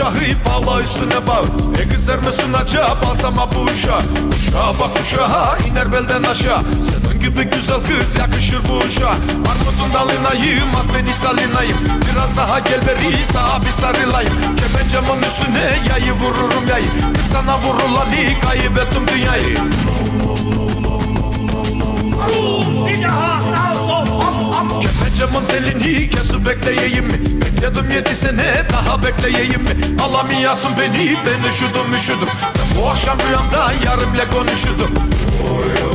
uşağı bağla üstüne bağ. E kızlar mısın acaba balsama bu uşağı Uşağa bak uşağa iner belden aşağı. Senin gibi güzel kız yakışır bu uşağa Armutun dalınayım at beni salinayım. Biraz daha gel beri sağa bir sarılayım. Kepencemin üstüne yayı vururum yayı. Kız sana vurulalı kaybettim dünyayı. Bir Kepencemin telini kesip bekleyeyim mi? Bekledim yedi sene daha bekleyeyim mi? Alamıyorsun beni ben üşüdüm üşüdüm Ben bu akşam rüyamda yarımla konuşurdum Atma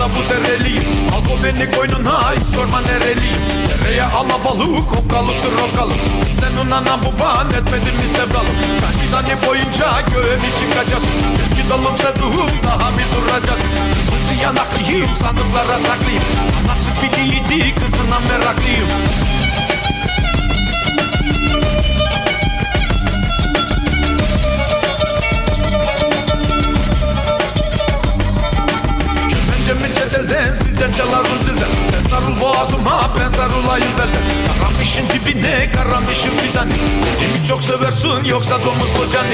ben de bu dereliyim Al o beni koynuna hiç sorma nereliyim Dereye alabalık okkalıktır okkalık Senin anan baban etmedin mi sevdalım Kaç tane boyunca göğüm için kaçasın Belki dalım sevduğum daha bir duracağız? Kızı yanaklıyım sandıklara saklıyım Anası biliydi kızına meraklıyım zilden çalarım zilden Sen sarıl boğazıma ben sarılayım belden Karamışın dibine karamışın fidanı Beni çok seversin yoksa domuz kocanı. Al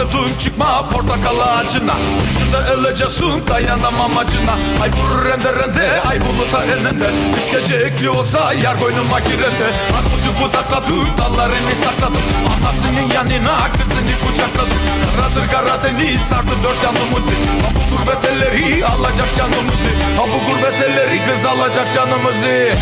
Basıldın çıkma portakal ağacına. Üstünde öleceksin dayanamam acına. Ay vurur rende rende ay buluta enende Üç gece ekli olsa yar koynuma girende. Armucu budakladım dallarını sakladım. Anasının yanına kızını kucakladım. Karadır Karadeniz sardı dört yanımızı. Ha bu gurbet elleri alacak canımızı. Ha bu gurbet elleri kız alacak canımızı